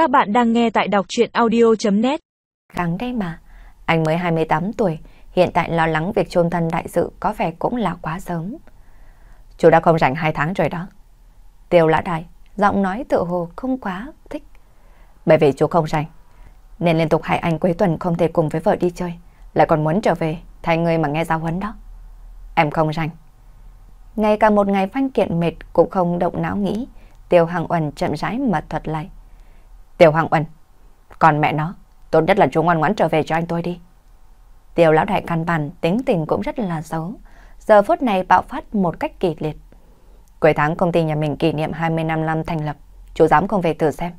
Các bạn đang nghe tại đọc chuyện audio.net Gắng đây mà, anh mới 28 tuổi, hiện tại lo lắng việc chôn thân đại sự có vẻ cũng là quá sớm. Chú đã không rảnh 2 tháng rồi đó. Tiêu lã đại, giọng nói tự hồ không quá thích. Bởi vì chú không rảnh, nên liên tục hai anh cuối tuần không thể cùng với vợ đi chơi, lại còn muốn trở về thay người mà nghe giáo huấn đó. Em không rảnh. Ngay cả một ngày phanh kiện mệt cũng không động não nghĩ, Tiêu Hằng Uẩn chậm rãi mà thuật lại. Tiêu Hoàng Uẩn, còn mẹ nó, tốt nhất là chú ngoan ngoãn trở về cho anh tôi đi. Tiêu lão đại căn bản tính tình cũng rất là xấu. Giờ phút này bạo phát một cách kỳ liệt. Cuối tháng công ty nhà mình kỷ niệm 25 năm thành lập, chú dám không về thử xem.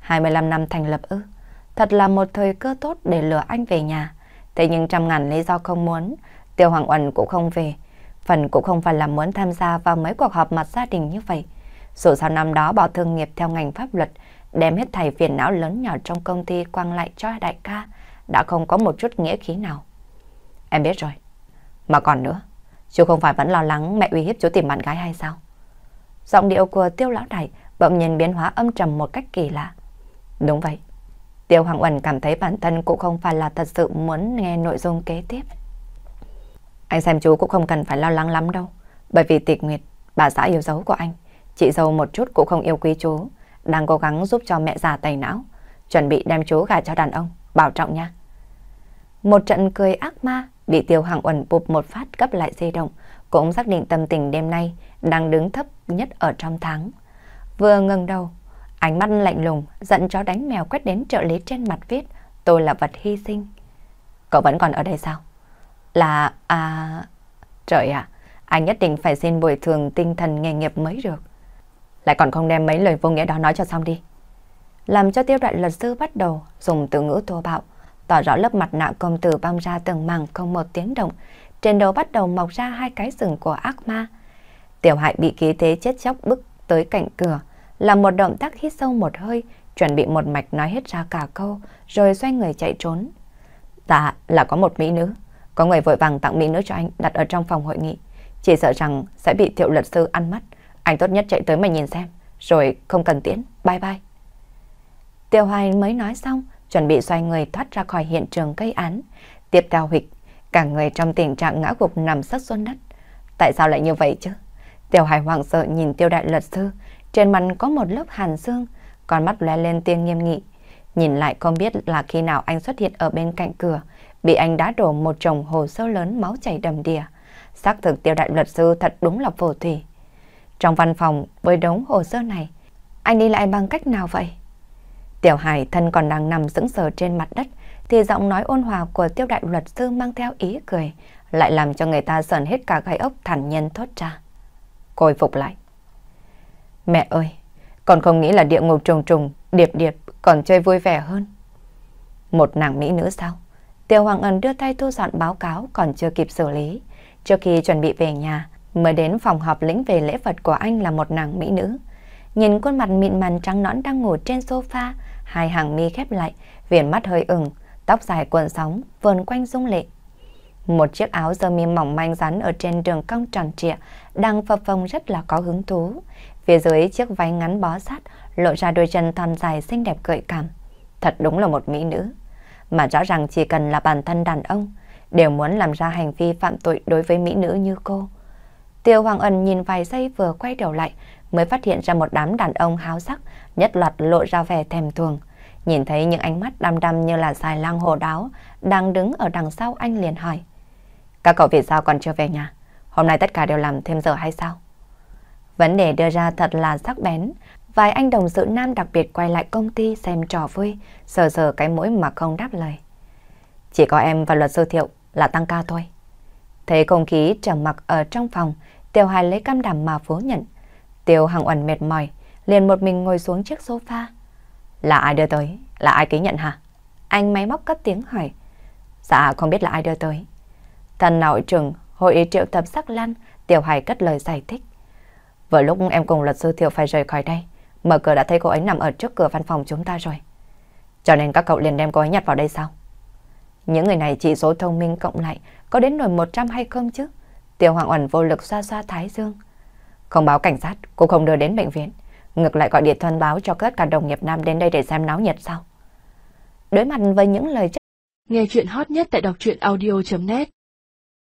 25 năm thành lập ư, thật là một thời cơ tốt để lừa anh về nhà. Thế nhưng trăm ngàn lý do không muốn, Tiêu Hoàng Uẩn cũng không về. Phần cũng không phải là muốn tham gia vào mấy cuộc họp mặt gia đình như vậy. Dù sao năm đó bỏ thương nghiệp theo ngành pháp luật, đem hết thầy phiền não lớn nhỏ trong công ty quăng lại cho đại ca, đã không có một chút nghĩa khí nào. Em biết rồi. Mà còn nữa, chú không phải vẫn lo lắng mẹ uy hiếp chú tìm bạn gái hay sao? Giọng điệu của tiêu lão đại bỗng nhiên biến hóa âm trầm một cách kỳ lạ. Đúng vậy. Tiêu Hoàng Uẩn cảm thấy bản thân cũng không phải là thật sự muốn nghe nội dung kế tiếp. Anh xem chú cũng không cần phải lo lắng lắm đâu. Bởi vì tịch nguyệt, bà xã yêu dấu của anh, chị dâu một chút cũng không yêu quý chú, đang cố gắng giúp cho mẹ già tẩy não, chuẩn bị đem chú gả cho đàn ông, bảo trọng nha. Một trận cười ác ma bị Tiêu Hoàng Uẩn bụp một phát cấp lại di động, cũng xác định tâm tình đêm nay đang đứng thấp nhất ở trong tháng. Vừa ngừng đầu, ánh mắt lạnh lùng, giận chó đánh mèo quét đến trợ lý trên mặt viết, tôi là vật hy sinh. Cậu vẫn còn ở đây sao? Là... à... Trời ạ, anh nhất định phải xin bồi thường tinh thần nghề nghiệp mới được. Lại còn không đem mấy lời vô nghĩa đó nói cho xong đi. Làm cho tiêu đoạn luật sư bắt đầu dùng từ ngữ thô bạo, tỏ rõ lớp mặt nạ công tử bong ra từng màng, không một tiếng động. Trên đầu bắt đầu mọc ra hai cái sừng của ác ma. Tiểu hại bị khí thế chết chóc bức tới cạnh cửa, làm một động tác hít sâu một hơi, chuẩn bị một mạch nói hết ra cả câu, rồi xoay người chạy trốn. Dạ, là có một mỹ nữ. Có người vội vàng tặng mỹ nữ cho anh đặt ở trong phòng hội nghị. Chỉ sợ rằng sẽ bị thiệu luật sư ăn mắt. Anh tốt nhất chạy tới mà nhìn xem, rồi không cần tiễn, bye bye. Tiêu Hoài mới nói xong, chuẩn bị xoay người thoát ra khỏi hiện trường gây án. Tiếp theo hịch, cả người trong tình trạng ngã gục nằm sấp xuống đất. Tại sao lại như vậy chứ? Tiêu Hoài hoảng sợ nhìn tiêu đại luật sư, trên mặt có một lớp hàn xương, con mắt lóe lên tiên nghiêm nghị. Nhìn lại không biết là khi nào anh xuất hiện ở bên cạnh cửa, bị anh đá đổ một chồng hồ sơ lớn máu chảy đầm đìa. Xác thực tiêu đại luật sư thật đúng là phổ thủy. Trong văn phòng với đống hồ sơ này, anh đi lại bằng cách nào vậy? Tiểu Hải thân còn đang nằm sững sờ trên mặt đất, thì giọng nói ôn hòa của tiêu đại luật sư mang theo ý cười, lại làm cho người ta sờn hết cả gai ốc thản nhân thốt ra. Côi phục lại. Mẹ ơi, còn không nghĩ là địa ngục trùng trùng, điệp điệp còn chơi vui vẻ hơn. Một nàng mỹ nữ sao? Tiêu Hoàng Ân đưa tay thu dọn báo cáo còn chưa kịp xử lý. Trước khi chuẩn bị về nhà, mới đến phòng họp lĩnh về lễ vật của anh là một nàng mỹ nữ. Nhìn khuôn mặt mịn màng trắng nõn đang ngủ trên sofa, hai hàng mi khép lại, viền mắt hơi ửng, tóc dài cuộn sóng, vờn quanh dung lệ. Một chiếc áo sơ mi mỏng manh rắn ở trên đường cong tròn trịa, đang phập phồng rất là có hứng thú. Phía dưới chiếc váy ngắn bó sát, lộ ra đôi chân thon dài xinh đẹp gợi cảm. Thật đúng là một mỹ nữ. Mà rõ ràng chỉ cần là bản thân đàn ông, đều muốn làm ra hành vi phạm tội đối với mỹ nữ như cô. Tiêu Hoàng Ân nhìn vài giây vừa quay đầu lại, mới phát hiện ra một đám đàn ông háo sắc, nhất loạt lộ ra vẻ thèm thuồng. Nhìn thấy những ánh mắt đăm đăm như là dài lang hồ đáo, đang đứng ở đằng sau anh liền hỏi. Các cậu vì sao còn chưa về nhà? Hôm nay tất cả đều làm thêm giờ hay sao? Vấn đề đưa ra thật là sắc bén. Vài anh đồng sự nam đặc biệt quay lại công ty xem trò vui, sờ sờ cái mũi mà không đáp lời. Chỉ có em và luật sư thiệu là tăng ca thôi. Thấy không khí trầm mặc ở trong phòng, Tiêu Hải lấy cam đảm mà phố nhận. Tiêu Hằng Uẩn mệt mỏi, liền một mình ngồi xuống chiếc sofa. Là ai đưa tới? Là ai ký nhận hả? Anh máy móc cất tiếng hỏi. Dạ không biết là ai đưa tới. Thần nội trưởng hội ý triệu tập sắc lan, Tiểu Hải cất lời giải thích. Vừa lúc em cùng luật sư Thiệu phải rời khỏi đây, mở cửa đã thấy cô ấy nằm ở trước cửa văn phòng chúng ta rồi. Cho nên các cậu liền đem cô ấy nhặt vào đây sao? Những người này chỉ số thông minh cộng lại có đến nổi 100 hay không chứ? Tiêu Hoàng Uẩn vô lực xoa xoa thái dương. Không báo cảnh sát, cô không đưa đến bệnh viện. Ngược lại gọi điện thông báo cho tất cả đồng nghiệp nam đến đây để xem náo nhiệt sao? Đối mặt với những lời chất. Nghe chuyện hot nhất tại đọc truyện audio.net